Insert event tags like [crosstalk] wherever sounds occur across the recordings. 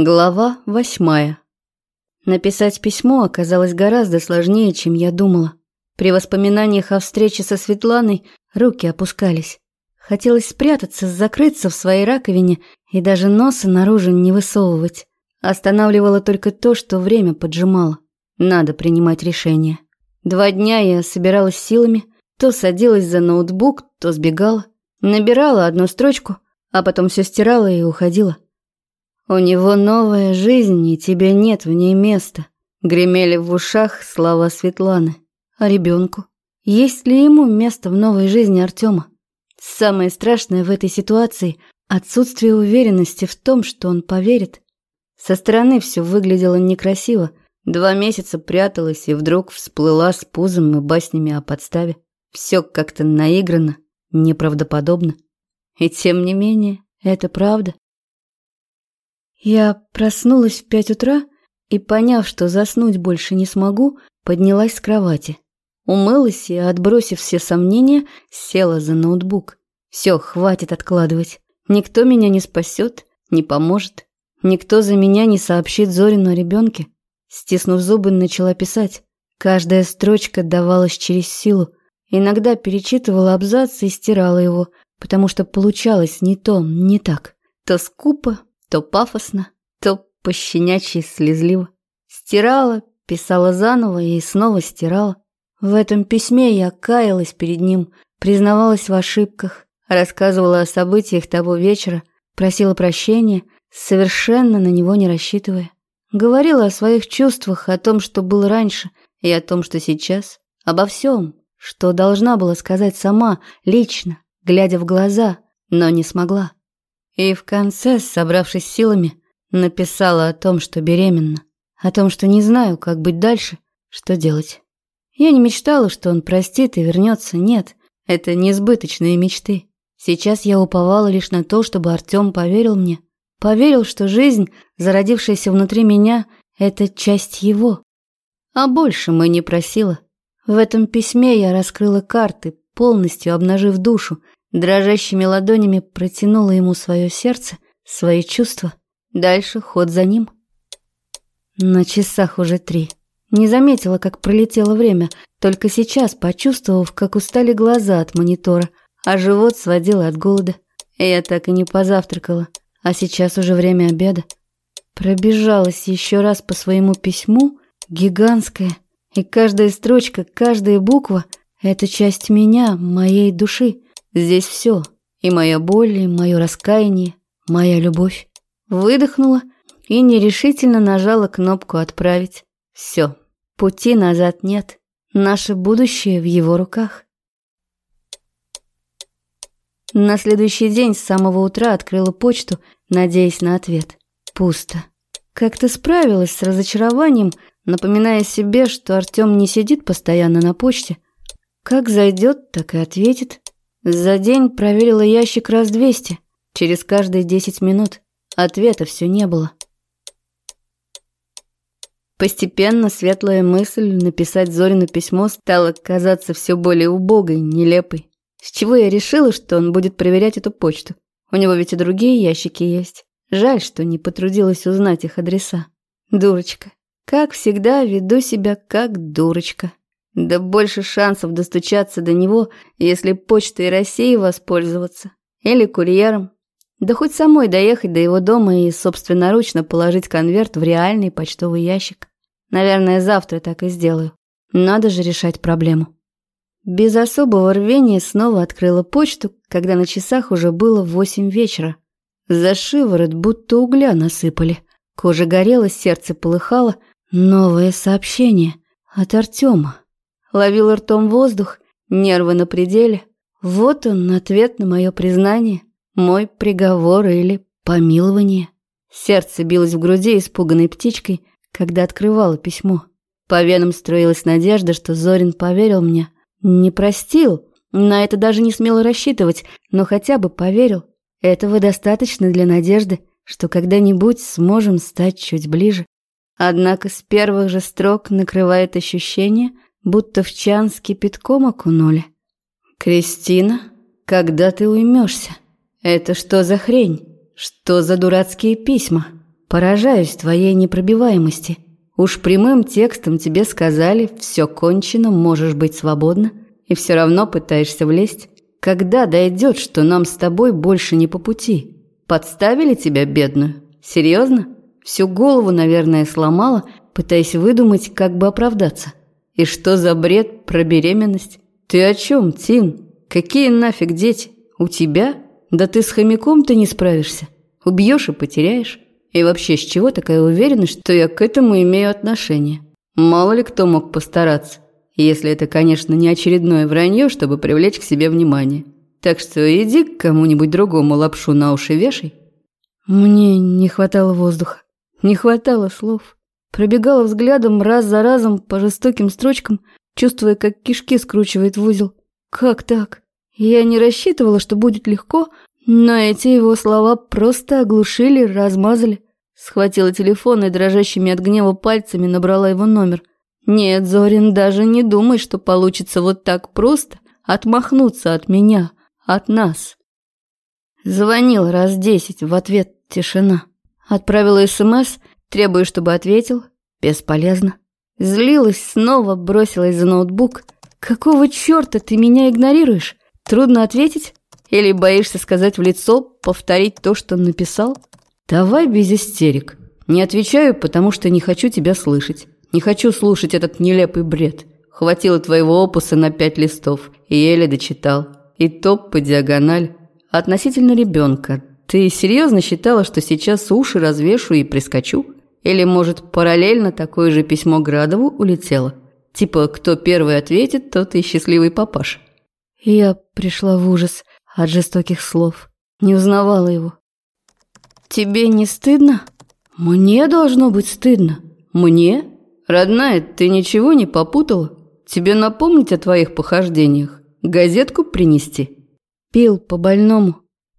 Глава восьмая. Написать письмо оказалось гораздо сложнее, чем я думала. При воспоминаниях о встрече со Светланой руки опускались. Хотелось спрятаться, закрыться в своей раковине и даже носа наружу не высовывать. Останавливало только то, что время поджимало. Надо принимать решение. Два дня я собиралась силами, то садилась за ноутбук, то сбегала. Набирала одну строчку, а потом все стирала и уходила. У него новая жизнь, и тебе нет в ней места. Гремели в ушах слова Светланы. А ребенку? Есть ли ему место в новой жизни Артема? Самое страшное в этой ситуации – отсутствие уверенности в том, что он поверит. Со стороны все выглядело некрасиво. Два месяца пряталась и вдруг всплыла с пузом и баснями о подставе. Все как-то наиграно, неправдоподобно. И тем не менее, это правда. Я проснулась в пять утра и, поняв, что заснуть больше не смогу, поднялась с кровати. Умылась и, отбросив все сомнения, села за ноутбук. Все, хватит откладывать. Никто меня не спасет, не поможет. Никто за меня не сообщит Зорину о ребенке. Стиснув зубы, начала писать. Каждая строчка давалась через силу. Иногда перечитывала абзац и стирала его, потому что получалось не то, не так. То скупо, то пафосно, то пощенячьи слезливо. Стирала, писала заново и снова стирала. В этом письме я каялась перед ним, признавалась в ошибках, рассказывала о событиях того вечера, просила прощения, совершенно на него не рассчитывая. Говорила о своих чувствах, о том, что было раньше, и о том, что сейчас, обо всем, что должна была сказать сама, лично, глядя в глаза, но не смогла. И в конце, собравшись силами, написала о том, что беременна, о том, что не знаю, как быть дальше, что делать. Я не мечтала, что он простит и вернется, нет, это несбыточные мечты. Сейчас я уповала лишь на то, чтобы Артем поверил мне, поверил, что жизнь, зародившаяся внутри меня, это часть его. А больше мы не просила. В этом письме я раскрыла карты, полностью обнажив душу, Дрожащими ладонями протянула ему свое сердце, свои чувства. Дальше ход за ним. На часах уже три. Не заметила, как пролетело время, только сейчас, почувствовав, как устали глаза от монитора, а живот сводило от голода. Я так и не позавтракала, а сейчас уже время обеда. Пробежалась еще раз по своему письму, гигантское, и каждая строчка, каждая буква — это часть меня, моей души. Здесь все. И моя боль, и мое раскаяние, моя любовь. Выдохнула и нерешительно нажала кнопку «Отправить». Все. Пути назад нет. Наше будущее в его руках. На следующий день с самого утра открыла почту, надеясь на ответ. Пусто. Как-то справилась с разочарованием, напоминая себе, что Артем не сидит постоянно на почте. Как зайдет, так и ответит. За день проверила ящик раз двести, через каждые десять минут. Ответа все не было. Постепенно светлая мысль написать Зорину письмо стала казаться все более убогой, нелепой. С чего я решила, что он будет проверять эту почту? У него ведь и другие ящики есть. Жаль, что не потрудилась узнать их адреса. Дурочка. Как всегда, веду себя как дурочка. Да больше шансов достучаться до него, если почтой России воспользоваться. Или курьером. Да хоть самой доехать до его дома и собственноручно положить конверт в реальный почтовый ящик. Наверное, завтра так и сделаю. Надо же решать проблему. Без особого рвения снова открыла почту, когда на часах уже было восемь вечера. За шиворот будто угля насыпали. Кожа горела, сердце полыхало. Новое сообщение от Артема. Ловил ртом воздух, нервы на пределе. Вот он, ответ на мое признание, мой приговор или помилование. Сердце билось в груди испуганной птичкой, когда открывала письмо. По венам строилась надежда, что Зорин поверил мне. Не простил, на это даже не смело рассчитывать, но хотя бы поверил. Этого достаточно для надежды, что когда-нибудь сможем стать чуть ближе. Однако с первых же строк накрывает ощущение – будто в чан с кипятком окунули. «Кристина, когда ты уймешься? Это что за хрень? Что за дурацкие письма? поражаюсь твоей непробиваемости. Уж прямым текстом тебе сказали, все кончено, можешь быть свободна, и все равно пытаешься влезть. Когда дойдет, что нам с тобой больше не по пути? Подставили тебя, бедную? Серьезно? Всю голову, наверное, сломала, пытаясь выдумать, как бы оправдаться. И что за бред про беременность? Ты о чем, Тин? Какие нафиг дети? У тебя? Да ты с хомяком-то не справишься. Убьешь и потеряешь. И вообще, с чего такая уверенность, что я к этому имею отношение? Мало ли кто мог постараться. Если это, конечно, не очередное вранье, чтобы привлечь к себе внимание. Так что иди к кому-нибудь другому лапшу на уши вешай. Мне не хватало воздуха. Не хватало слов. Пробегала взглядом раз за разом по жестоким строчкам, чувствуя, как кишки скручивает в узел. Как так? Я не рассчитывала, что будет легко, но эти его слова просто оглушили, размазали. Схватила телефон и дрожащими от гнева пальцами набрала его номер. Нет, Зорин, даже не думай, что получится вот так просто отмахнуться от меня, от нас. Звонил раз десять, в ответ тишина. Отправила СМС, требуя, чтобы ответил. Бесполезно. Злилась снова, бросилась за ноутбук. «Какого черта ты меня игнорируешь? Трудно ответить? Или боишься сказать в лицо, повторить то, что написал? Давай без истерик. Не отвечаю, потому что не хочу тебя слышать. Не хочу слушать этот нелепый бред. Хватило твоего опуса на пять листов, и еле дочитал. И топ по диагональ. Относительно ребенка. Ты серьезно считала, что сейчас уши развешу и прискочу? Или, может, параллельно такое же письмо Градову улетело? Типа, кто первый ответит, тот и счастливый папаша. Я пришла в ужас от жестоких слов. Не узнавала его. «Тебе не стыдно?» «Мне должно быть стыдно. Мне? Родная, ты ничего не попутала? Тебе напомнить о твоих похождениях? Газетку принести?» Пил по-больному.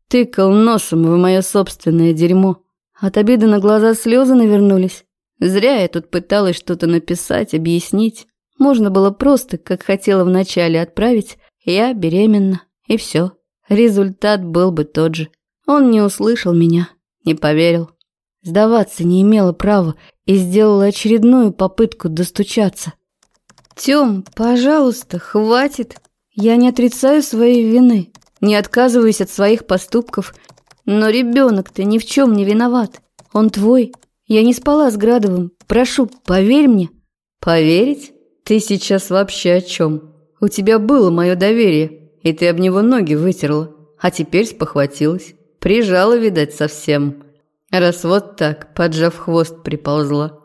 Тыкал носом в мое собственное дерьмо. От обиды на глаза слезы навернулись. Зря я тут пыталась что-то написать, объяснить. Можно было просто, как хотела вначале, отправить «я беременна» и все. Результат был бы тот же. Он не услышал меня, не поверил. Сдаваться не имела права и сделала очередную попытку достучаться. «Тём, пожалуйста, хватит. Я не отрицаю своей вины, не отказываюсь от своих поступков, но ребенок-то ни в чем не виноват. Он твой. Я не спала с Градовым. Прошу, поверь мне». «Поверить? Ты сейчас вообще о чем? У тебя было мое доверие и ты об него ноги вытерла, а теперь спохватилась. Прижала, видать, совсем. Раз вот так, поджав хвост, приползла.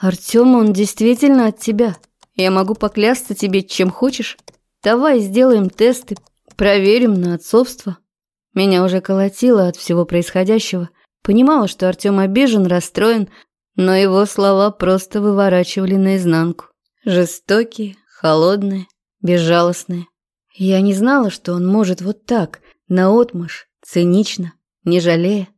Артём, он действительно от тебя. Я могу поклясться тебе, чем хочешь. Давай сделаем тесты, проверим на отцовство. Меня уже колотило от всего происходящего. Понимала, что Артём обижен, расстроен, но его слова просто выворачивали наизнанку. Жестокие, холодные, безжалостные. Я не знала, что он может вот так, наотмашь, цинично, не жалея.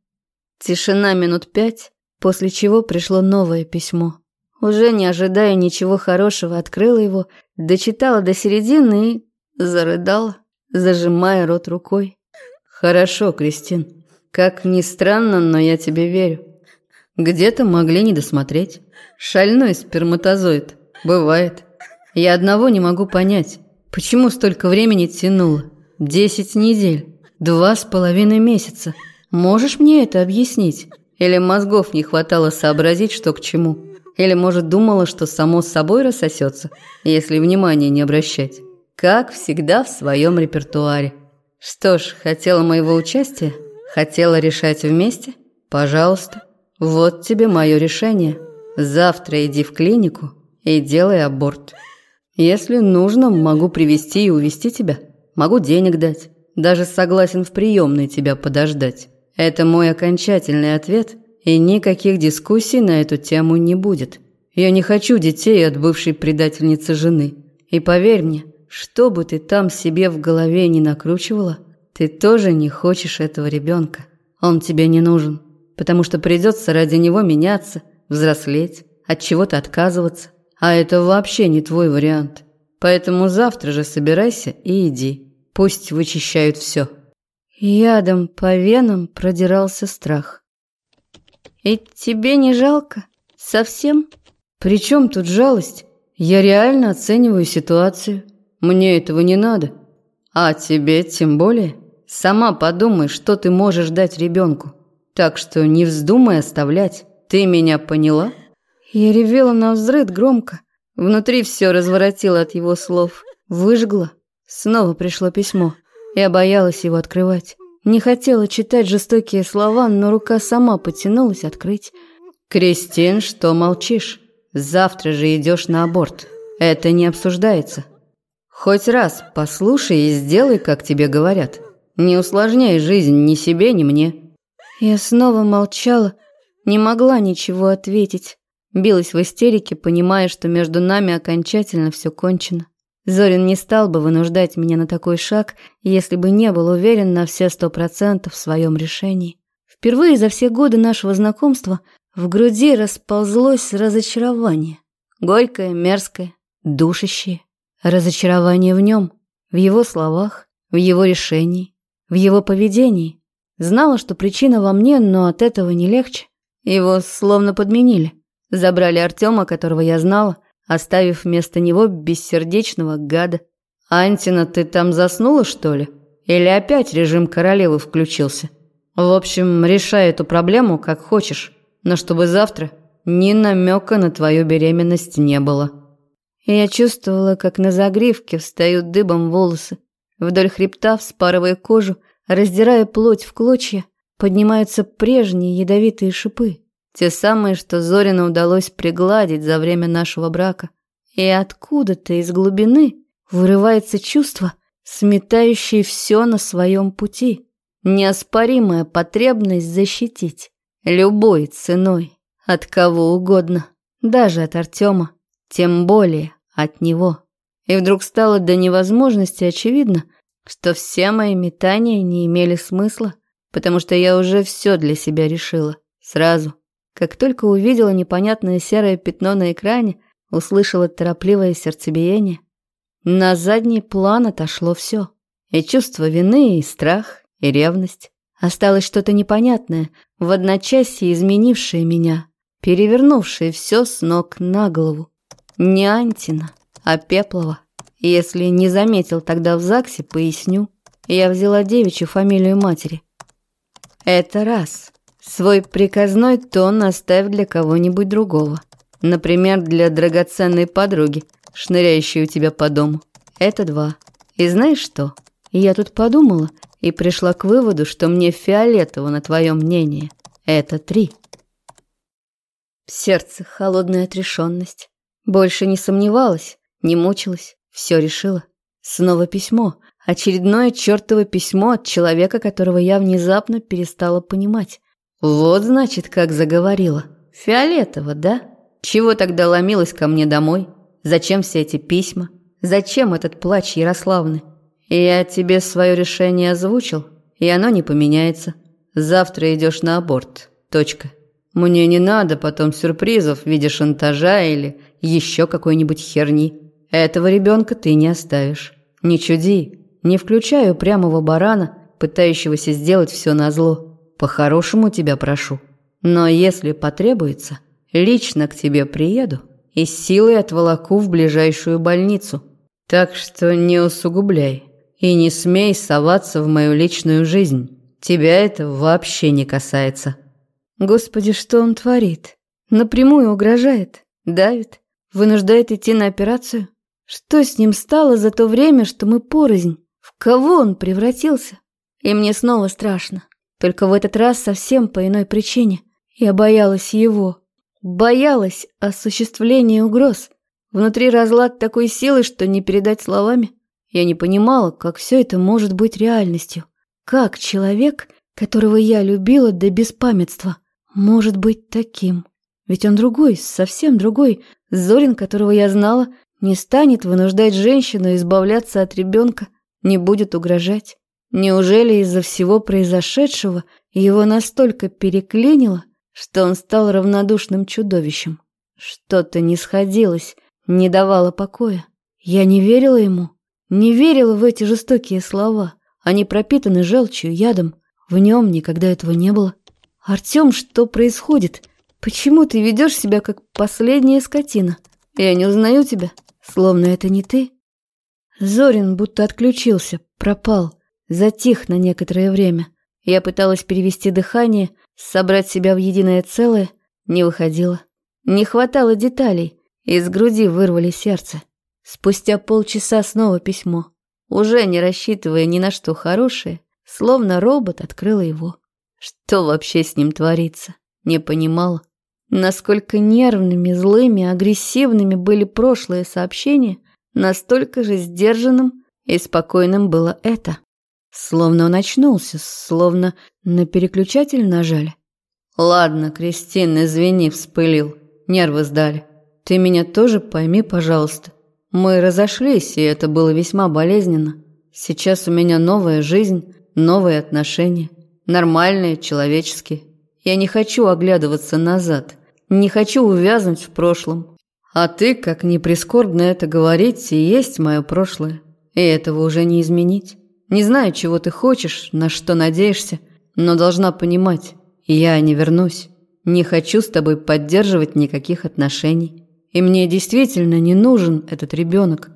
Тишина минут пять, после чего пришло новое письмо. Уже не ожидая ничего хорошего, открыла его, дочитала до середины и зарыдала, зажимая рот рукой. «Хорошо, Кристин. Как ни странно, но я тебе верю. Где-то могли не досмотреть. Шальной сперматозоид. Бывает. Я одного не могу понять. Почему столько времени тянуло? Десять недель, два с половиной месяца. Можешь мне это объяснить? Или мозгов не хватало сообразить, что к чему? Или, может, думала, что само собой рассосется, если внимания не обращать? Как всегда в своем репертуаре. Что ж, хотела моего участия? Хотела решать вместе? Пожалуйста. Вот тебе мое решение. Завтра иди в клинику и делай аборт. Если нужно, могу привести и увести тебя. Могу денег дать. Даже согласен в приемной тебя подождать. Это мой окончательный ответ, и никаких дискуссий на эту тему не будет. Я не хочу детей от бывшей предательницы жены. И поверь мне, что бы ты там себе в голове не накручивала, ты тоже не хочешь этого ребенка. Он тебе не нужен, потому что придется ради него меняться, взрослеть, от чего-то отказываться. А это вообще не твой вариант. Поэтому завтра же собирайся и иди. Пусть вычищают все. Ядом по венам продирался страх. И тебе не жалко? Совсем? При чем тут жалость? Я реально оцениваю ситуацию. Мне этого не надо. А тебе тем более. Сама подумай, что ты можешь дать ребенку. Так что не вздумай оставлять. Ты меня поняла? Я ревела на взрыд громко. Внутри все разворотило от его слов. Выжгла. Снова пришло письмо. Я боялась его открывать. Не хотела читать жестокие слова, но рука сама потянулась открыть. «Кристин, что молчишь? Завтра же идешь на аборт. Это не обсуждается. Хоть раз послушай и сделай, как тебе говорят. Не усложняй жизнь ни себе, ни мне». Я снова молчала, не могла ничего ответить. Билась в истерике, понимая, что между нами окончательно все кончено. Зорин не стал бы вынуждать меня на такой шаг, если бы не был уверен на все сто процентов в своем решении. Впервые за все годы нашего знакомства в груди расползлось разочарование. Горькое, мерзкое, душащее. Разочарование в нем, в его словах, в его решении, в его поведении. Знала, что причина во мне, но от этого не легче. Его словно подменили. Забрали Артема, которого я знала, оставив вместо него бессердечного гада. «Антина, ты там заснула, что ли? Или опять режим королевы включился? В общем, решай эту проблему как хочешь, но чтобы завтра ни намека на твою беременность не было». Я чувствовала, как на загривке встают дыбом волосы. Вдоль хребта, вспарывая кожу, раздирая плоть в клочья, поднимаются прежние ядовитые шипы. Те самые, что Зорину удалось пригладить за время нашего брака. И откуда-то из глубины вырывается чувство, сметающее все на своем пути. Неоспоримая потребность защитить. Любой ценой. От кого угодно. Даже от Артема. Тем более от него. И вдруг стало до невозможности очевидно, что все мои метания не имели смысла, потому что я уже все для себя решила. Сразу. Как только увидела непонятное серое пятно на экране, услышала торопливое сердцебиение. На задний план отошло все. И чувство вины, и страх, и ревность. Осталось что-то непонятное, в одночасье изменившее меня, перевернувшее все с ног на голову. Не Антина, а Пеплова. Если не заметил тогда в ЗАГСе, поясню. Я взяла девичью фамилию матери. Это раз. Свой приказной тон оставь для кого-нибудь другого. Например, для драгоценной подруги, шныряющей у тебя по дому. Это два. И знаешь что? Я тут подумала и пришла к выводу, что мне фиолетово на твое мнение. Это три. В сердце холодная отрешенность. Больше не сомневалась, не мучилась, все решила. Снова письмо. Очередное чертово письмо от человека, которого я внезапно перестала понимать. Вот, значит, как заговорила. Фиолетово, да? Чего тогда ломилась ко мне домой? Зачем все эти письма? Зачем этот плач Ярославны? Я тебе свое решение озвучил, и оно не поменяется. Завтра идешь на аборт. Точка. Мне не надо потом сюрпризов в виде шантажа или еще какой-нибудь херни. Этого ребенка ты не оставишь. Не чуди. Не включай упрямого барана, пытающегося сделать все назло. По-хорошему тебя прошу. Но если потребуется, лично к тебе приеду и силой отволоку в ближайшую больницу. Так что не усугубляй и не смей соваться в мою личную жизнь. Тебя это вообще не касается. Господи, что он творит? Напрямую угрожает, давит, вынуждает идти на операцию. Что с ним стало за то время, что мы порознь? В кого он превратился? И мне снова страшно. Только в этот раз совсем по иной причине. Я боялась его. Боялась осуществления угроз. Внутри разлад такой силы, что не передать словами. Я не понимала, как все это может быть реальностью. Как человек, которого я любила до беспамятства, может быть таким? Ведь он другой, совсем другой. Зорин, которого я знала, не станет вынуждать женщину избавляться от ребенка, не будет угрожать. Неужели из-за всего произошедшего его настолько переклинило, что он стал равнодушным чудовищем? Что-то не сходилось, не давало покоя. Я не верила ему, не верила в эти жестокие слова. Они пропитаны желчью, ядом. В нем никогда этого не было. Артем, что происходит? Почему ты ведешь себя как последняя скотина? Я не узнаю тебя, словно это не ты. Зорин будто отключился, пропал, затих на некоторое время. Я пыталась перевести дыхание, собрать себя в единое целое, не выходило. Не хватало деталей, из груди вырвали сердце. Спустя полчаса снова письмо. Уже не рассчитывая ни на что хорошее, словно робот открыла его. Что вообще с ним творится? Не понимала. Насколько нервными, злыми, агрессивными были прошлые сообщения, настолько же сдержанным и спокойным было это. Словно он очнулся, словно на переключатель нажали. «Ладно, Кристин, извини, вспылил. Нервы сдали. Ты меня тоже пойми, пожалуйста. Мы разошлись, и это было весьма болезненно. Сейчас у меня новая жизнь, новые отношения. Нормальные, человеческие. Я не хочу оглядываться назад. Не хочу увязнуть в прошлом. А ты, как ни прискорбно это говорить, и есть мое прошлое. И этого уже не изменить. Не знаю, чего ты хочешь, на что надеешься, но должна понимать, я не вернусь. Не хочу с тобой поддерживать никаких отношений. И мне действительно не нужен этот ребенок.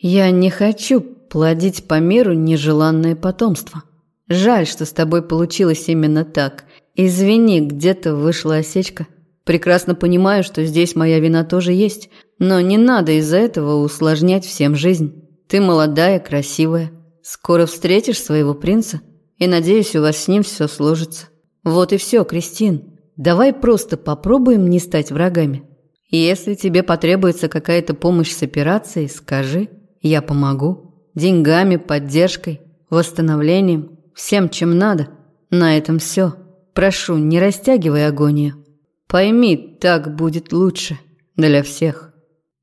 Я не хочу плодить по миру нежеланное потомство. Жаль, что с тобой получилось именно так. Извини, где-то вышла осечка. Прекрасно понимаю, что здесь моя вина тоже есть, но не надо из-за этого усложнять всем жизнь. Ты молодая, красивая. Скоро встретишь своего принца, и, надеюсь, у вас с ним все сложится. Вот и все, Кристин. Давай просто попробуем не стать врагами. Если тебе потребуется какая-то помощь с операцией, скажи, я помогу. Деньгами, поддержкой, восстановлением, всем, чем надо. На этом все. Прошу, не растягивай агонию. Пойми, так будет лучше для всех.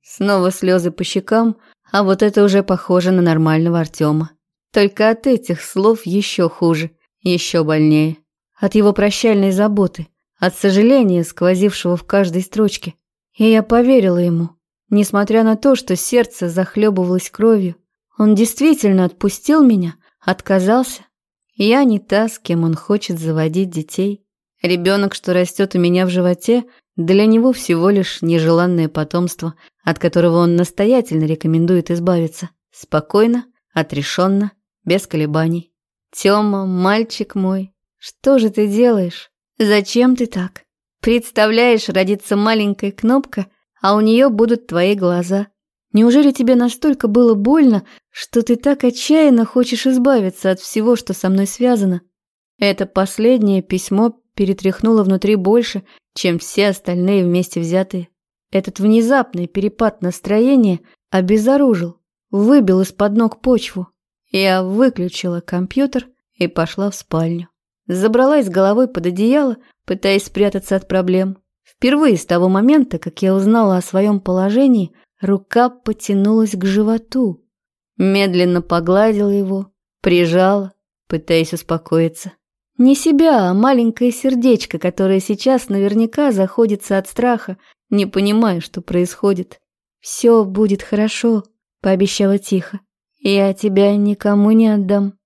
Снова слезы по щекам, а вот это уже похоже на нормального Артема. Только от этих слов еще хуже, еще больнее. От его прощальной заботы, от сожаления, сквозившего в каждой строчке. И я поверила ему, несмотря на то, что сердце захлебывалось кровью. Он действительно отпустил меня, отказался. Я не та, с кем он хочет заводить детей. Ребенок, что растет у меня в животе, для него всего лишь нежеланное потомство, от которого он настоятельно рекомендует избавиться. Спокойно, отрешенно без колебаний. «Тёма, мальчик мой, что же ты делаешь? Зачем ты так? Представляешь, родится маленькая кнопка, а у нее будут твои глаза. Неужели тебе настолько было больно, что ты так отчаянно хочешь избавиться от всего, что со мной связано?» Это последнее письмо перетряхнуло внутри больше, чем все остальные вместе взятые. Этот внезапный перепад настроения обезоружил, выбил из-под ног почву. Я выключила компьютер и пошла в спальню. Забралась головой под одеяло, пытаясь спрятаться от проблем. Впервые с того момента, как я узнала о своем положении, рука потянулась к животу. Медленно погладила его, прижала, пытаясь успокоиться. Не себя, а маленькое сердечко, которое сейчас наверняка заходится от страха, не понимая, что происходит. «Все будет хорошо», — пообещала тихо. Я тебя никому не отдам.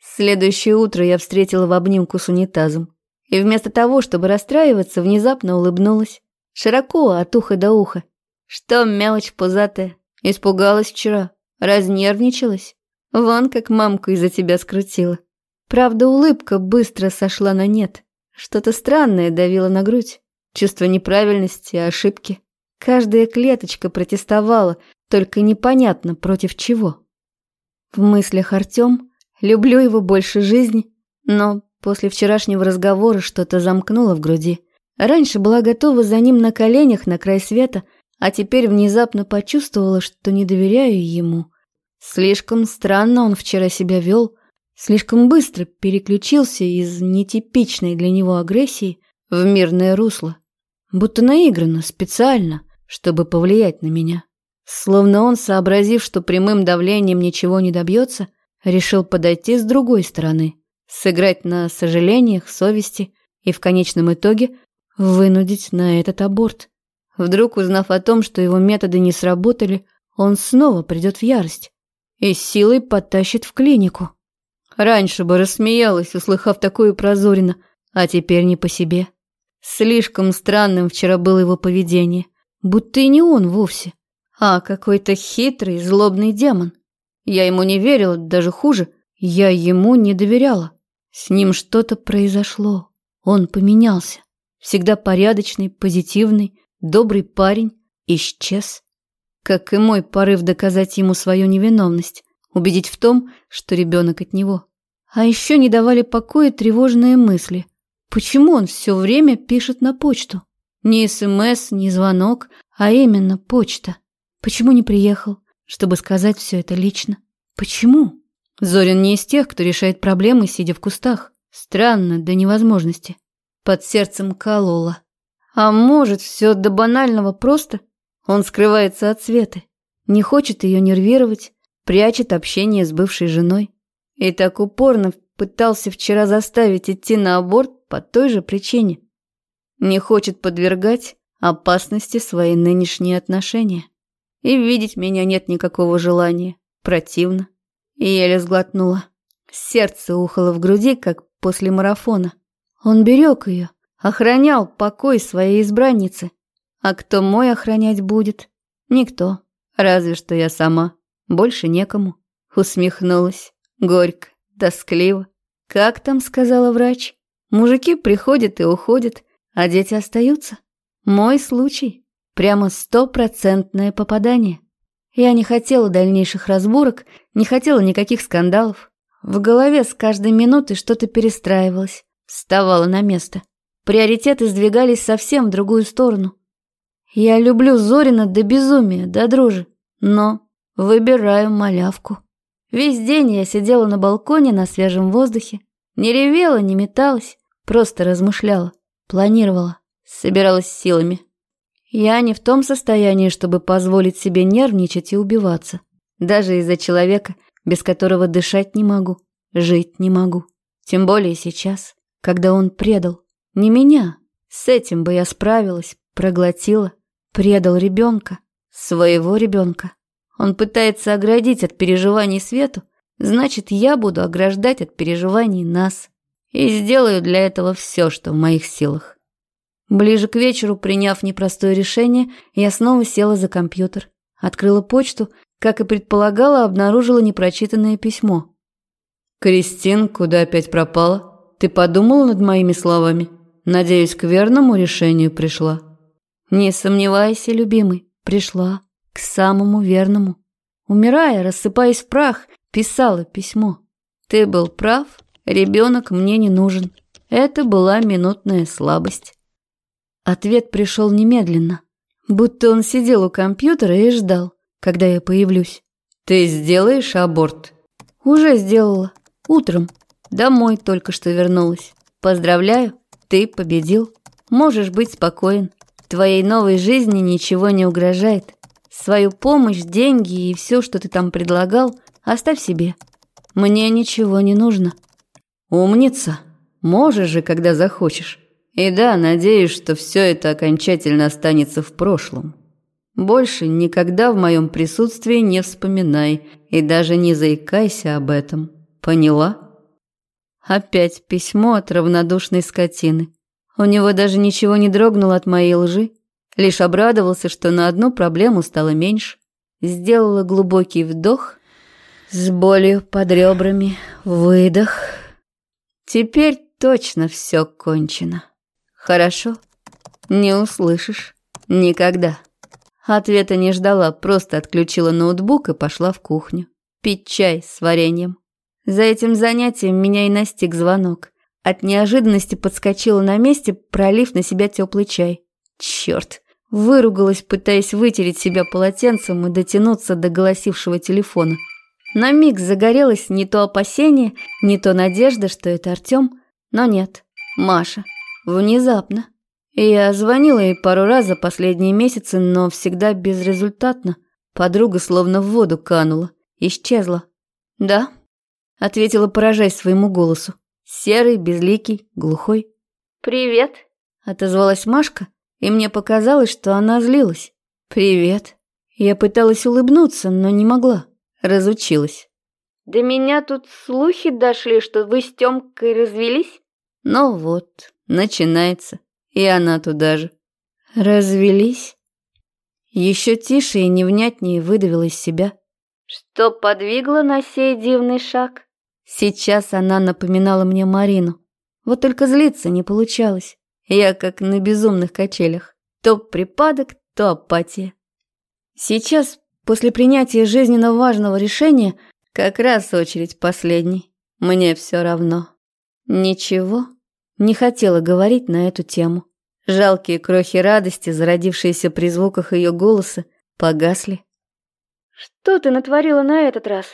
Следующее утро я встретила в обнимку с унитазом. И вместо того, чтобы расстраиваться, внезапно улыбнулась. Широко, от уха до уха. Что, мелочь пузатая, испугалась вчера, разнервничалась. Вон как мамку из-за тебя скрутила. Правда, улыбка быстро сошла на нет. Что-то странное давило на грудь. Чувство неправильности, ошибки. Каждая клеточка протестовала, только непонятно против чего. В мыслях Артём, люблю его больше жизни, но после вчерашнего разговора что-то замкнуло в груди. Раньше была готова за ним на коленях на край света, а теперь внезапно почувствовала, что не доверяю ему. Слишком странно он вчера себя вел, слишком быстро переключился из нетипичной для него агрессии в мирное русло. Будто наигранно, специально, чтобы повлиять на меня. Словно он, сообразив, что прямым давлением ничего не добьется, решил подойти с другой стороны, сыграть на сожалениях, совести и в конечном итоге вынудить на этот аборт. Вдруг, узнав о том, что его методы не сработали, он снова придет в ярость и силой подтащит в клинику. Раньше бы рассмеялась, услыхав такую прозорина, а теперь не по себе. Слишком странным вчера было его поведение, будто и не он вовсе, а какой-то хитрый, злобный демон. Я ему не верила, даже хуже, я ему не доверяла. С ним что-то произошло, он поменялся. Всегда порядочный, позитивный, добрый парень исчез. Как и мой порыв доказать ему свою невиновность, убедить в том, что ребенок от него. А еще не давали покоя тревожные мысли. Почему он все время пишет на почту? Не СМС, не звонок, а именно почта. Почему не приехал, чтобы сказать все это лично? Почему? Зорин не из тех, кто решает проблемы, сидя в кустах. Странно до невозможности. Под сердцем кололо. А может, все до банального просто? Он скрывается от Светы. Не хочет ее нервировать, прячет общение с бывшей женой. И так упорно пытался вчера заставить идти на аборт по той же причине. Не хочет подвергать опасности свои нынешние отношения. И видеть меня нет никакого желания. Противно. И еле сглотнула. Сердце ухало в груди, как после марафона. Он берег ее, охранял покой своей избранницы. А кто мой охранять будет? Никто. Разве что я сама. Больше некому. Усмехнулась. Горько, тоскливо. Как там сказала врач? Мужики приходят и уходят, а дети остаются. Мой случай. Прямо стопроцентное попадание. Я не хотела дальнейших разборок, не хотела никаких скандалов. В голове с каждой минутой что-то перестраивалось, вставало на место. Приоритеты сдвигались совсем в другую сторону. Я люблю Зорина до безумия, до дрожи, но выбираю малявку. Весь день я сидела на балконе на свежем воздухе, не ревела, не металась, просто размышляла, планировала, собиралась силами. Я не в том состоянии, чтобы позволить себе нервничать и убиваться. Даже из-за человека, без которого дышать не могу, жить не могу. Тем более сейчас, когда он предал. Не меня. С этим бы я справилась, проглотила. Предал ребенка. Своего ребенка. Он пытается оградить от переживаний Свету, значит, я буду ограждать от переживаний нас. И сделаю для этого все, что в моих силах. Ближе к вечеру, приняв непростое решение, я снова села за компьютер. Открыла почту, как и предполагала, обнаружила непрочитанное письмо. «Кристин, куда опять пропала? Ты подумала над моими словами? Надеюсь, к верному решению пришла?» «Не сомневайся, любимый, пришла. К самому верному. Умирая, рассыпаясь в прах, писала письмо. Ты был прав, ребенок мне не нужен. Это была минутная слабость». Ответ пришел немедленно, будто он сидел у компьютера и ждал, когда я появлюсь. «Ты сделаешь аборт?» «Уже сделала. Утром. Домой только что вернулась. Поздравляю, ты победил. Можешь быть спокоен. Твоей новой жизни ничего не угрожает. Свою помощь, деньги и все, что ты там предлагал, оставь себе. Мне ничего не нужно». «Умница. Можешь же, когда захочешь». И да, надеюсь, что все это окончательно останется в прошлом. Больше никогда в моем присутствии не вспоминай и даже не заикайся об этом. Поняла? Опять письмо от равнодушной скотины. У него даже ничего не дрогнуло от моей лжи, лишь обрадовался, что на одну проблему стало меньше. Сделала глубокий вдох, с болью под ребрами, выдох. Теперь точно все кончено. Хорошо. Не услышишь. Никогда. Ответа не ждала, просто отключила ноутбук и пошла в кухню. Пить чай с вареньем. За этим занятием меня и настиг звонок. От неожиданности подскочила на месте, пролив на себя теплый чай. Черт! Выругалась, пытаясь вытереть себя полотенцем и дотянуться до голосившего телефона. На миг загорелось не то опасение, не то надежда, что это Артем, но нет, Маша. Внезапно. Я звонила ей пару раз за последние месяцы, но всегда безрезультатно. Подруга словно в воду канула, исчезла. «Да», — ответила, поражаясь своему голосу. Серый, безликий, глухой. «Привет», — отозвалась Машка, и мне показалось, что она злилась. «Привет». Я пыталась улыбнуться, но не могла. Разучилась. «До меня тут слухи дошли, что вы с Тёмкой развелись?» Но вот, начинается, и она туда же. Развелись? Еще тише и невнятнее выдавила из себя. Что подвигло на сей дивный шаг? Сейчас она напоминала мне Марину. Вот только злиться не получалось. Я как на безумных качелях. То припадок, то апатия. Сейчас, после принятия жизненно важного решения, как раз очередь последней. Мне все равно. Ничего. Не хотела говорить на эту тему. Жалкие крохи радости, зародившиеся при звуках ее голоса, погасли. «Что ты натворила на этот раз?»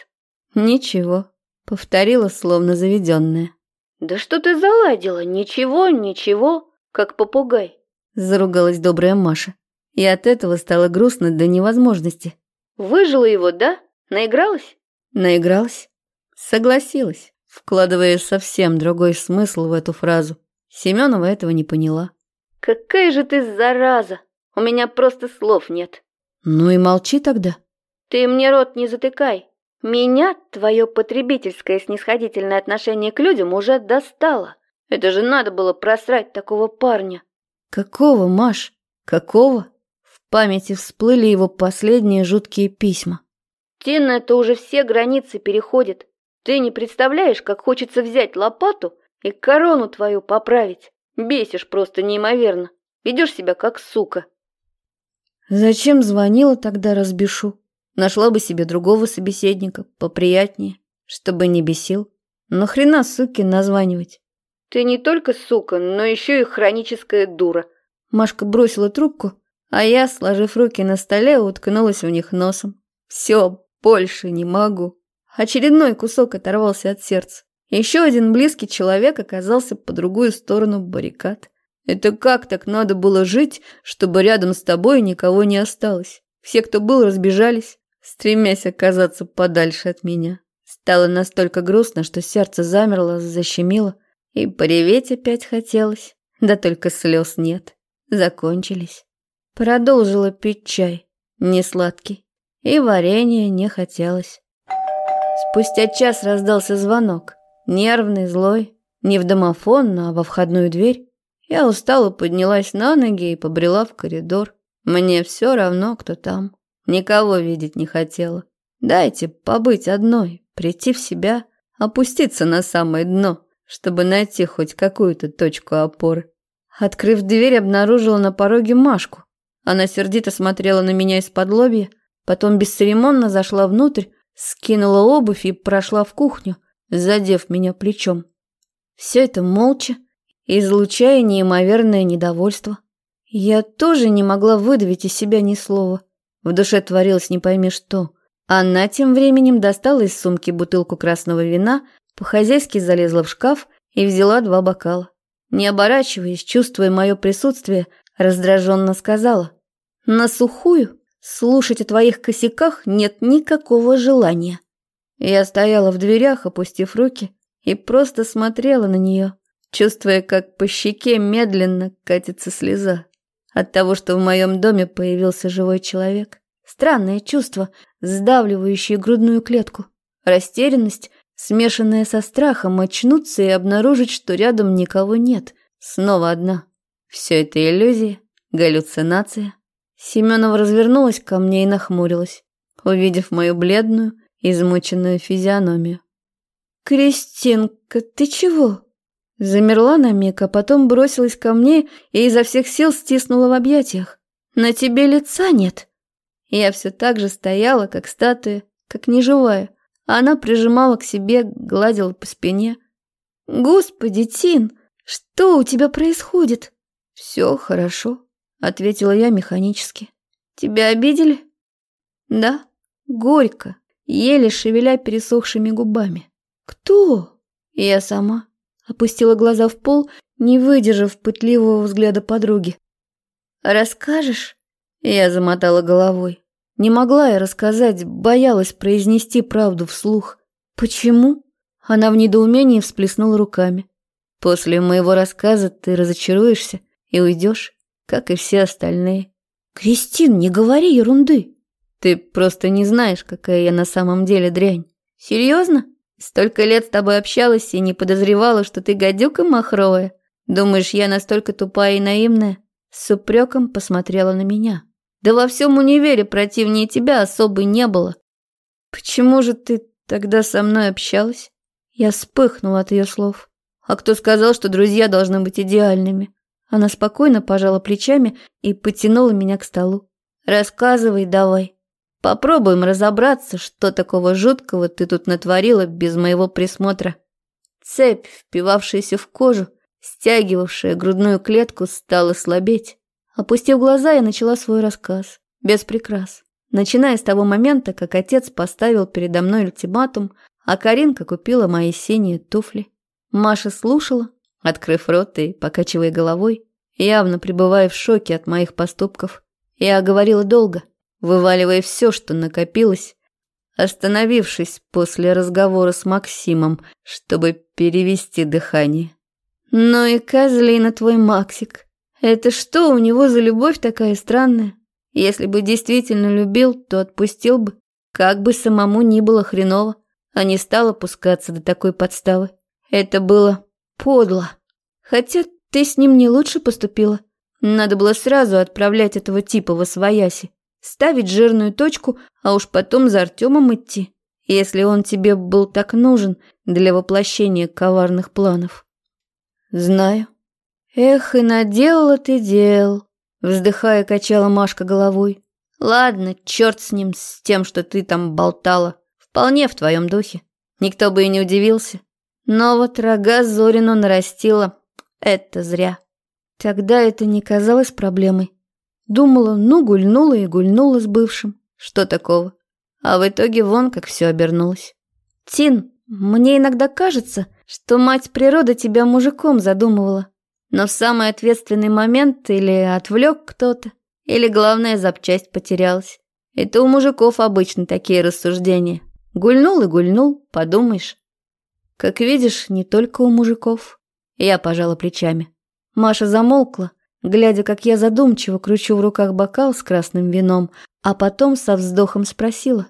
«Ничего», — повторила, словно заведенная. «Да что ты заладила? Ничего, ничего, как попугай», — заругалась добрая Маша. И от этого стало грустно до невозможности. «Выжила его, да? Наигралась?» «Наигралась». Согласилась вкладывая совсем другой смысл в эту фразу. Семенова этого не поняла. «Какая же ты зараза! У меня просто слов нет». «Ну и молчи тогда». «Ты мне рот не затыкай. Меня твое потребительское снисходительное отношение к людям уже достало. Это же надо было просрать такого парня». «Какого, Маш? Какого?» В памяти всплыли его последние жуткие письма. «Тина, это уже все границы переходит. Ты не представляешь, как хочется взять лопату и корону твою поправить. Бесишь просто неимоверно. Ведешь себя как сука. Зачем звонила тогда разбешу? Нашла бы себе другого собеседника, поприятнее, чтобы не бесил. Но хрена суки названивать. Ты не только сука, но еще и хроническая дура. Машка бросила трубку, а я, сложив руки на столе, уткнулась в них носом. Все, больше не могу. Очередной кусок оторвался от сердца. Еще один близкий человек оказался по другую сторону баррикад. Это как так надо было жить, чтобы рядом с тобой никого не осталось? Все, кто был, разбежались, стремясь оказаться подальше от меня. Стало настолько грустно, что сердце замерло, защемило, и пореветь опять хотелось. Да только слез нет. Закончились. Продолжила пить чай, не сладкий, и варенье не хотелось. Спустя час раздался звонок. Нервный, злой. Не в домофон, а во входную дверь. Я устала, поднялась на ноги и побрела в коридор. Мне все равно, кто там. Никого видеть не хотела. Дайте побыть одной, прийти в себя, опуститься на самое дно, чтобы найти хоть какую-то точку опоры. Открыв дверь, обнаружила на пороге Машку. Она сердито смотрела на меня из-под лобья, потом бесцеремонно зашла внутрь, скинула обувь и прошла в кухню, задев меня плечом. Все это молча, излучая неимоверное недовольство. Я тоже не могла выдавить из себя ни слова. В душе творилось не пойми что. Она тем временем достала из сумки бутылку красного вина, по-хозяйски залезла в шкаф и взяла два бокала. Не оборачиваясь, чувствуя мое присутствие, раздраженно сказала. «На сухую Слушать о твоих косяках нет никакого желания. Я стояла в дверях, опустив руки, и просто смотрела на нее, чувствуя, как по щеке медленно катится слеза от того, что в моем доме появился живой человек. Странное чувство, сдавливающее грудную клетку. Растерянность, смешанная со страхом очнуться и обнаружить, что рядом никого нет. Снова одна. Все это иллюзия, галлюцинация. Семенова развернулась ко мне и нахмурилась, увидев мою бледную, измученную физиономию. «Кристинка, ты чего?» Замерла на миг, а потом бросилась ко мне и изо всех сил стиснула в объятиях. «На тебе лица нет!» Я все так же стояла, как статуя, как неживая, она прижимала к себе, гладила по спине. «Господи, Тин, что у тебя происходит?» «Все хорошо», ответила я механически. Тебя обидели? Да, горько, еле шевеля пересохшими губами. Кто? Я сама. Опустила глаза в пол, не выдержав пытливого взгляда подруги. Расскажешь? Я замотала головой. Не могла я рассказать, боялась произнести правду вслух. Почему? Она в недоумении всплеснула руками. После моего рассказа ты разочаруешься и уйдешь как и все остальные. «Кристин, не говори ерунды!» «Ты просто не знаешь, какая я на самом деле дрянь. Серьезно?» Столько лет с тобой общалась и не подозревала, что ты гадюка махровая. Думаешь, я настолько тупая и наивная?» С упреком посмотрела на меня. «Да во всем универе противнее тебя особо не было. Почему же ты тогда со мной общалась?» Я вспыхнула от ее слов. «А кто сказал, что друзья должны быть идеальными?» Она спокойно пожала плечами и потянула меня к столу. «Рассказывай давай. Попробуем разобраться, что такого жуткого ты тут натворила без моего присмотра». Цепь, впивавшаяся в кожу, стягивавшая грудную клетку, стала слабеть. Опустив глаза, я начала свой рассказ. Без прикрас. Начиная с того момента, как отец поставил передо мной ультиматум, а Каринка купила мои синие туфли. Маша слушала, открыв рот и покачивая головой, явно пребывая в шоке от моих поступков. Я говорила долго, вываливая все, что накопилось, остановившись после разговора с Максимом, чтобы перевести дыхание. «Ну и козлина твой Максик. Это что у него за любовь такая странная? Если бы действительно любил, то отпустил бы, как бы самому ни было хреново, а не стал опускаться до такой подставы. Это было подло. Хотя ты с ним не лучше поступила. Надо было сразу отправлять этого типа во свояси, ставить жирную точку, а уж потом за Артемом идти, если он тебе был так нужен для воплощения коварных планов. Знаю. Эх, и наделала ты дел, вздыхая, качала Машка головой. Ладно, черт с ним, с тем, что ты там болтала. Вполне в твоем духе. Никто бы и не удивился. Но вот рога Зорину нарастила. Это зря. Тогда это не казалось проблемой. Думала, ну, гульнула и гульнула с бывшим. Что такого? А в итоге вон как все обернулось. Тин, мне иногда кажется, что мать природа тебя мужиком задумывала. Но в самый ответственный момент или отвлек кто-то, или главная запчасть потерялась. Это у мужиков обычно такие рассуждения. Гульнул и гульнул, подумаешь. Как видишь, не только у мужиков. Я пожала плечами. Маша замолкла, глядя, как я задумчиво кручу в руках бокал с красным вином, а потом со вздохом спросила.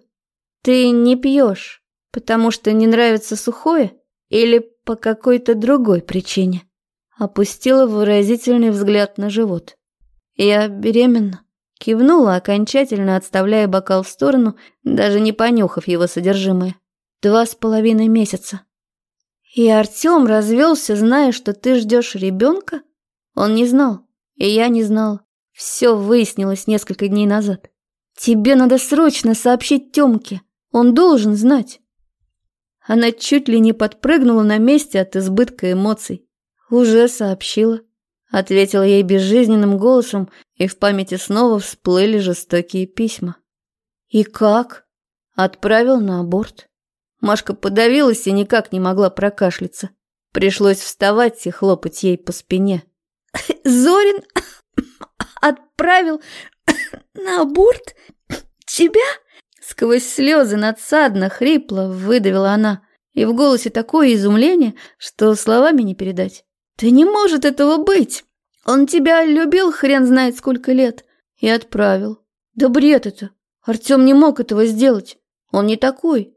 «Ты не пьешь, потому что не нравится сухое или по какой-то другой причине?» Опустила выразительный взгляд на живот. «Я беременна». Кивнула, окончательно отставляя бокал в сторону, даже не понюхав его содержимое. Два с половиной месяца. И Артем развелся, зная, что ты ждешь ребенка? Он не знал, и я не знала. Все выяснилось несколько дней назад. Тебе надо срочно сообщить Тёмке. Он должен знать. Она чуть ли не подпрыгнула на месте от избытка эмоций. Уже сообщила. Ответила ей безжизненным голосом, и в памяти снова всплыли жестокие письма. «И как?» Отправил на аборт. Машка подавилась и никак не могла прокашляться. Пришлось вставать и хлопать ей по спине. «Зорин [coughs] отправил [coughs] на аборт тебя?» Сквозь слезы надсадно, хрипло выдавила она, и в голосе такое изумление, что словами не передать. «Да не может этого быть! Он тебя любил хрен знает сколько лет и отправил. Да бред это! Артем не мог этого сделать. Он не такой».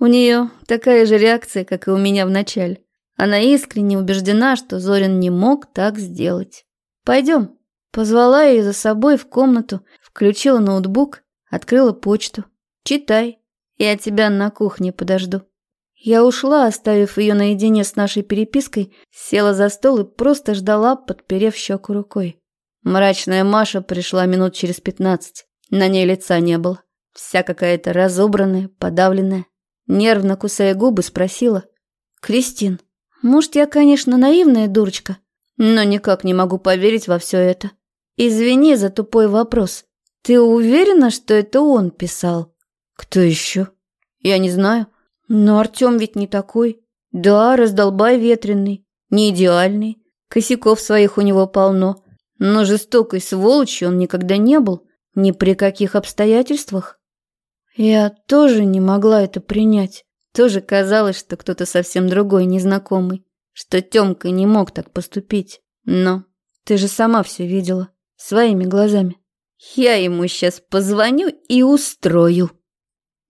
У нее такая же реакция, как и у меня вначале. Она искренне убеждена, что Зорин не мог так сделать. «Пойдем». Позвала ее за собой в комнату, включила ноутбук, открыла почту. «Читай, я тебя на кухне подожду». Я ушла, оставив ее наедине с нашей перепиской, села за стол и просто ждала, подперев щеку рукой. Мрачная Маша пришла минут через пятнадцать. На ней лица не было. Вся какая-то разобранная, подавленная. Нервно кусая губы, спросила. «Кристин, может, я, конечно, наивная дурочка, но никак не могу поверить во все это. Извини за тупой вопрос. Ты уверена, что это он писал?» «Кто еще?» «Я не знаю. Но Артем ведь не такой. Да, раздолбай ветреный, не идеальный. Косяков своих у него полно. Но жестокой сволочью он никогда не был. Ни при каких обстоятельствах. Я тоже не могла это принять. Тоже казалось, что кто-то совсем другой, незнакомый. Что Тёмка не мог так поступить. Но ты же сама все видела. Своими глазами. Я ему сейчас позвоню и устрою.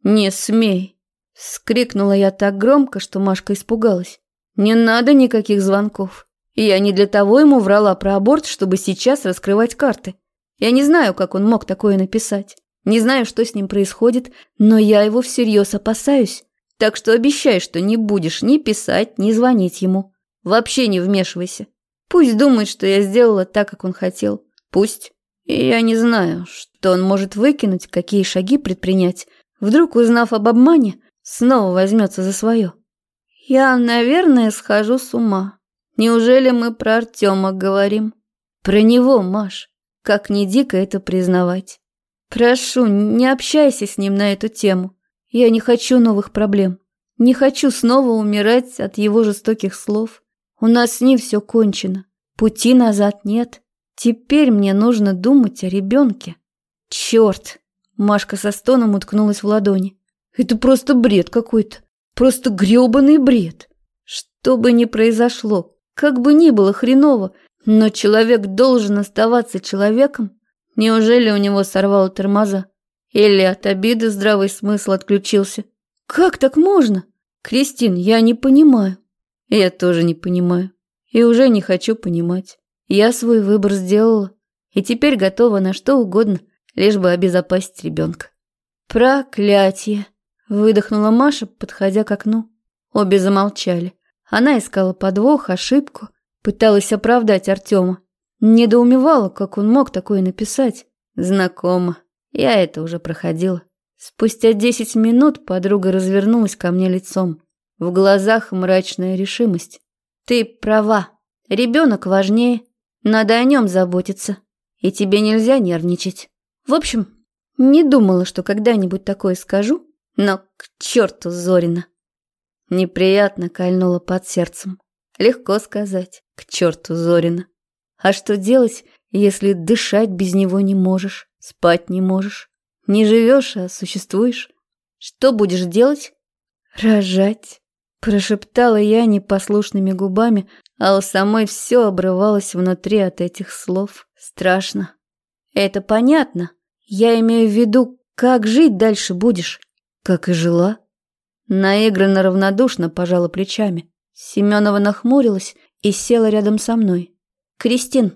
Не смей. Скрикнула я так громко, что Машка испугалась. Не надо никаких звонков. Я не для того ему врала про аборт, чтобы сейчас раскрывать карты. Я не знаю, как он мог такое написать. Не знаю, что с ним происходит, но я его всерьез опасаюсь. Так что обещай, что не будешь ни писать, ни звонить ему. Вообще не вмешивайся. Пусть думает, что я сделала так, как он хотел. Пусть. И я не знаю, что он может выкинуть, какие шаги предпринять. Вдруг, узнав об обмане, снова возьмется за свое. Я, наверное, схожу с ума. Неужели мы про Артема говорим? Про него, Маш. Как не дико это признавать. Прошу, не общайся с ним на эту тему. Я не хочу новых проблем. Не хочу снова умирать от его жестоких слов. У нас с ним все кончено. Пути назад нет. Теперь мне нужно думать о ребенке. Черт! Машка со стоном уткнулась в ладони. Это просто бред какой-то. Просто грёбаный бред. Что бы ни произошло, как бы ни было хреново, но человек должен оставаться человеком. Неужели у него сорвало тормоза? Или от обиды здравый смысл отключился? Как так можно? Кристин, я не понимаю. Я тоже не понимаю. И уже не хочу понимать. Я свой выбор сделала. И теперь готова на что угодно, лишь бы обезопасить ребенка. Проклятие! Выдохнула Маша, подходя к окну. Обе замолчали. Она искала подвох, ошибку, пыталась оправдать Артема. Недоумевала, как он мог такое написать. Знакомо. Я это уже проходила. Спустя десять минут подруга развернулась ко мне лицом. В глазах мрачная решимость. Ты права. Ребенок важнее. Надо о нем заботиться. И тебе нельзя нервничать. В общем, не думала, что когда-нибудь такое скажу, но к черту Зорина. Неприятно кольнуло под сердцем. Легко сказать, к черту Зорина. А что делать, если дышать без него не можешь, спать не можешь? Не живешь, а существуешь? Что будешь делать? Рожать. Прошептала я непослушными губами, а у самой все обрывалось внутри от этих слов. Страшно. Это понятно. Я имею в виду, как жить дальше будешь? Как и жила. Наигранно равнодушно пожала плечами. Семенова нахмурилась и села рядом со мной. «Кристин,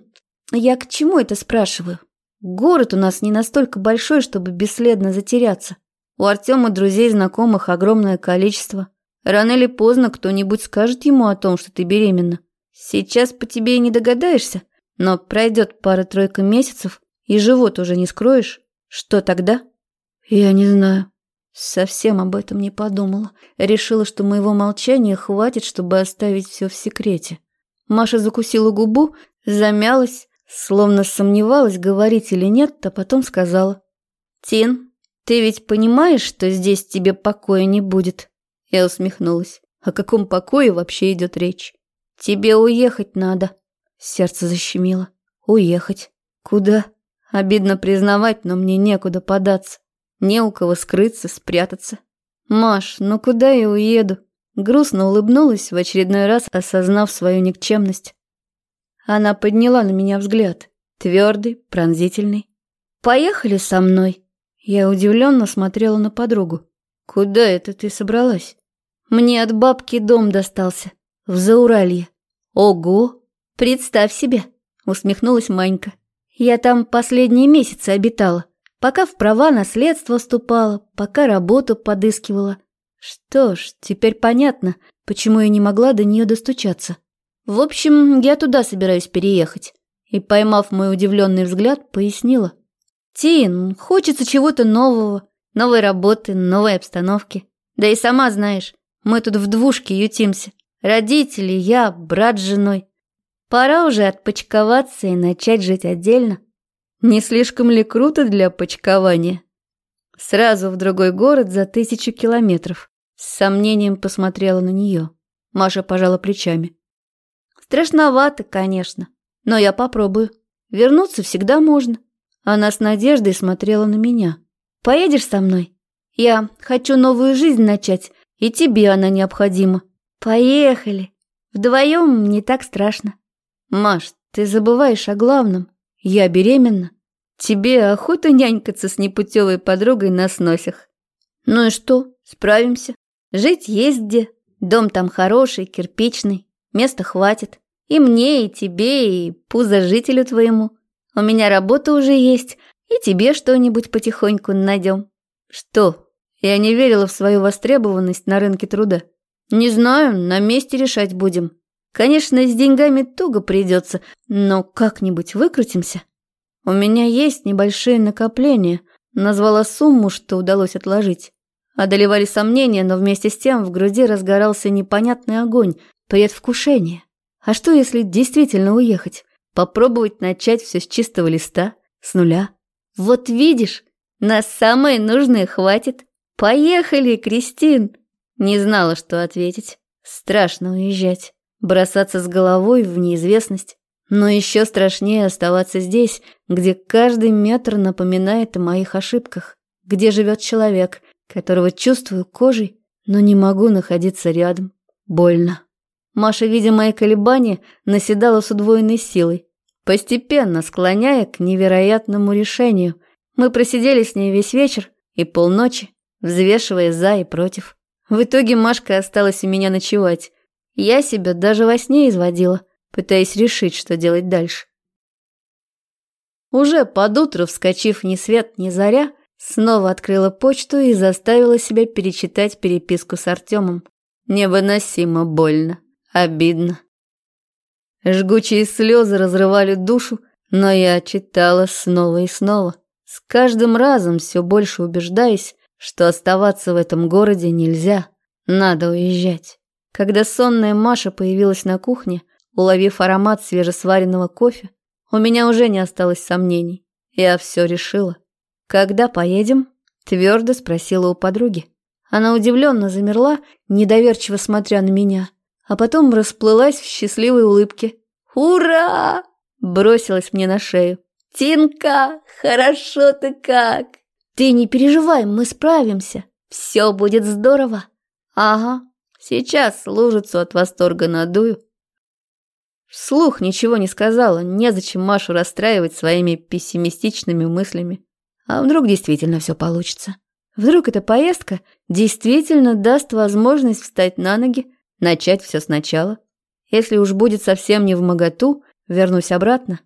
я к чему это спрашиваю? Город у нас не настолько большой, чтобы бесследно затеряться. У Артема друзей, знакомых огромное количество. Рано или поздно кто-нибудь скажет ему о том, что ты беременна. Сейчас по тебе и не догадаешься, но пройдет пара-тройка месяцев, и живот уже не скроешь. Что тогда? Я не знаю. Совсем об этом не подумала. Решила, что моего молчания хватит, чтобы оставить все в секрете. Маша закусила губу, замялась, словно сомневалась, говорить или нет, а потом сказала. «Тин, ты ведь понимаешь, что здесь тебе покоя не будет?» Я усмехнулась. «О каком покое вообще идет речь?» «Тебе уехать надо». Сердце защемило. «Уехать? Куда?» Обидно признавать, но мне некуда податься. Не у кого скрыться, спрятаться. «Маш, ну куда я уеду?» Грустно улыбнулась, в очередной раз осознав свою никчемность. Она подняла на меня взгляд, твердый, пронзительный. «Поехали со мной?» Я удивленно смотрела на подругу. «Куда это ты собралась?» «Мне от бабки дом достался, в Зауралье». «Ого! Представь себе!» — усмехнулась Манька. «Я там последние месяцы обитала. Пока в права наследство вступала, пока работу подыскивала. Что ж, теперь понятно, почему я не могла до нее достучаться. В общем, я туда собираюсь переехать. И, поймав мой удивленный взгляд, пояснила. Тин, хочется чего-то нового, новой работы, новой обстановки. Да и сама знаешь, мы тут в двушке ютимся. Родители, я, брат с женой. Пора уже отпочковаться и начать жить отдельно. Не слишком ли круто для почкования? Сразу в другой город за тысячу километров. С сомнением посмотрела на нее. Маша пожала плечами. Страшновато, конечно, но я попробую. Вернуться всегда можно. Она с надеждой смотрела на меня. Поедешь со мной? Я хочу новую жизнь начать, и тебе она необходима. Поехали. Вдвоем не так страшно. Маш, ты забываешь о главном. Я беременна. Тебе охота нянькаться с непутевой подругой на сносях. Ну и что, справимся. Жить есть где. Дом там хороший, кирпичный. Места хватит. И мне, и тебе, и пузо жителю твоему. У меня работа уже есть, и тебе что-нибудь потихоньку найдем. Что? Я не верила в свою востребованность на рынке труда. Не знаю, на месте решать будем. Конечно, с деньгами туго придется, но как-нибудь выкрутимся. У меня есть небольшие накопления. Назвала сумму, что удалось отложить. Одолевали сомнения, но вместе с тем в груди разгорался непонятный огонь, предвкушение. А что, если действительно уехать? Попробовать начать все с чистого листа, с нуля? Вот видишь, на самое нужное хватит. Поехали, Кристин! Не знала, что ответить. Страшно уезжать, бросаться с головой в неизвестность. Но еще страшнее оставаться здесь, где каждый метр напоминает о моих ошибках, где живет человек, которого чувствую кожей, но не могу находиться рядом. Больно. Маша, видя мои колебания, наседала с удвоенной силой, постепенно склоняя к невероятному решению. Мы просидели с ней весь вечер и полночи, взвешивая за и против. В итоге Машка осталась у меня ночевать. Я себя даже во сне изводила, пытаясь решить, что делать дальше. Уже под утро, вскочив ни свет, ни заря, снова открыла почту и заставила себя перечитать переписку с Артемом. Невыносимо больно, обидно. Жгучие слезы разрывали душу, но я читала снова и снова, с каждым разом все больше убеждаясь, что оставаться в этом городе нельзя, надо уезжать. Когда сонная Маша появилась на кухне, уловив аромат свежесваренного кофе, у меня уже не осталось сомнений. Я все решила. «Когда поедем?» – твердо спросила у подруги. Она удивленно замерла, недоверчиво смотря на меня, а потом расплылась в счастливой улыбке. «Ура!» – бросилась мне на шею. «Тинка, хорошо ты как!» Ты не переживай, мы справимся. Все будет здорово. Ага, сейчас лужицу от восторга надую. Вслух ничего не сказала, незачем Машу расстраивать своими пессимистичными мыслями. А вдруг действительно все получится? Вдруг эта поездка действительно даст возможность встать на ноги, начать все сначала? Если уж будет совсем не в моготу, вернусь обратно.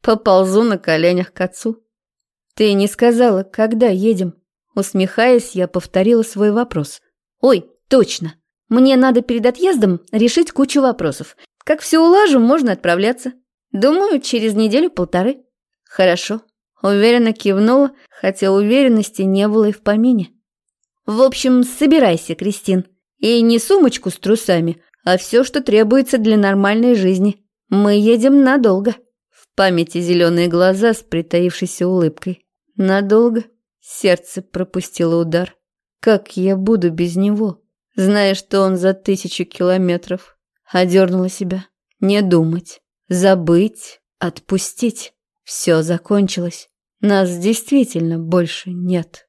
Поползу на коленях к отцу. «Ты не сказала, когда едем?» Усмехаясь, я повторила свой вопрос. «Ой, точно! Мне надо перед отъездом решить кучу вопросов. Как все улажу, можно отправляться. Думаю, через неделю-полторы». «Хорошо». Уверенно кивнула, хотя уверенности не было и в помине. «В общем, собирайся, Кристин. И не сумочку с трусами, а все, что требуется для нормальной жизни. Мы едем надолго». В памяти зеленые глаза с притаившейся улыбкой. Надолго сердце пропустило удар. Как я буду без него, зная, что он за тысячу километров? Одернула себя. Не думать, забыть, отпустить. Все закончилось. Нас действительно больше нет.